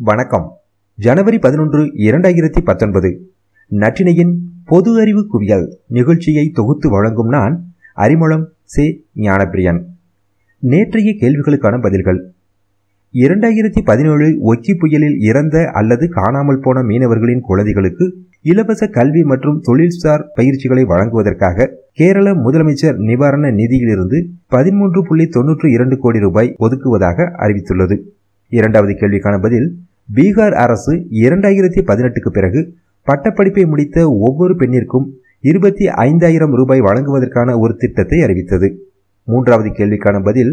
வணக்கம். ஜனவரி பதினொன்று இரண்டாயிரத்தி பத்தொன்பது. நற்றினையின் பொது அறிவு குவியல் நிகழ்ச்சியை தொகுத்து வழங்கும் நான் அறிமுளம் சே. ஞானப்பிரியன். நேற்றைய கேள்விகளுக்கான பதில்கள். இரண்டாயிரத்தி பதினேழு ஒக்கி புயலில் இறந்த அல்லது காணாமல் போன மீனவர்களின் குழந்தைகளுக்கு இலவச கல்வி மற்றும் தொழில்சார் பயிற்சிகளை வழங்குவதற்காக கேரள முதலமைச்சர் நிவாரண நிதியிலிருந்து பதிமூன்று புள்ளி தொன்னூற்று இரண்டு கோடி ரூபாய் ஒதுக்குவதாக அறிவித்துள்ளது. இரண்டாவது கேள்விக்கான பதில் பீகார் அரசு இரண்டாயிரத்தி பதினெட்டுக்கு பிறகு பட்டப்படிப்பை முடித்த ஒவ்வொரு பெண்ணிற்கும் இருபத்தி ஐந்தாயிரம் ரூபாய் வழங்குவதற்கான ஒரு திட்டத்தை அறிவித்தது. மூன்றாவது கேள்விக்கான பதில்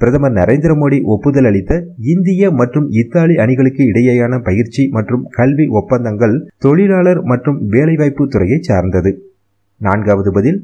பிரதமர் நரேந்திர மோடி ஒப்புதல் அளித்த இந்திய மற்றும் இத்தாலி அணிகளுக்கு இடையேயான பயிற்சி மற்றும் கல்வி ஒப்பந்தங்கள் தொழிலாளர் மற்றும் வேலைவாய்ப்பு துறையை சார்ந்தது. நான்காவது பதில்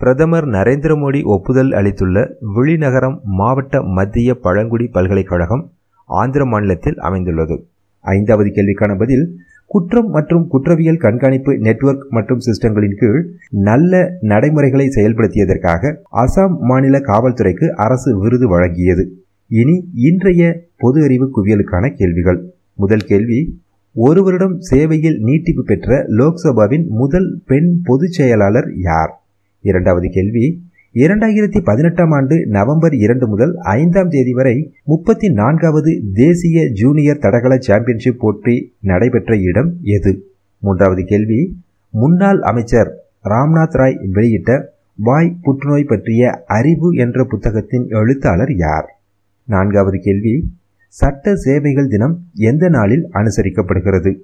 பிரதமர் நரேந்திர மோடி ஒப்புதல் அளித்துள்ள விழிநகரம் மாவட்ட மத்திய பழங்குடி பல்கலைக்கழகம் ஆந்திர மாநிலத்தில் அமைந்துள்ளது. ஐந்தாவது கேள்விக்கான பதில் குற்றம் மற்றும் குற்றவியல் கண்காணிப்பு நெட்வொர்க் மற்றும் சிஸ்டங்களின் கீழ் நல்ல நடைமுறைகளை செயல்படுத்தியதற்காக அசாம் மாநில காவல்துறைக்கு அரசு விருது வழங்கியது. இனி இன்றைய பொது அறிவு குவியலுக்கான கேள்விகள். முதல் கேள்வி ஒரு வருடம் சேவையில் நீட்டிப்பு பெற்ற லோக்சபாவின் முதல் பெண் பொதுச் செயலாளர் யார்? இரண்டாவது கேள்வி இரண்டாயிரத்தி பதினெட்டாம் ஆண்டு நவம்பர் இரண்டு முதல் ஐந்தாம் தேதி வரை முப்பத்தி நான்காவது தேசிய ஜூனியர் தடகள சாம்பியன்ஷிப் போட்டி நடைபெற்ற இடம் எது? மூன்றாவது கேள்வி முன்னாள் அமைச்சர் ராம்நாத் ராய் வெளியிட்ட வாய் புற்றுநோய் பற்றிய அறிவு என்ற புத்தகத்தின் எழுத்தாளர் யார்? நான்காவது கேள்வி சட்ட சேவைகள் தினம் எந்த நாளில் அனுசரிக்கப்படுகிறது?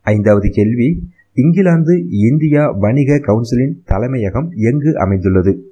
ஐந்தாவது கேள்வி இங்கிலாந்து இந்தியா வணிக கவுன்சிலின் தலைமையகம் எங்கு அமைந்துள்ளது?